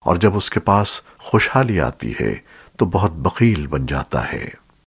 اور جب اس کے پاس خوشحالی آتی ہے تو بہت بخیل بن جاتا ہے۔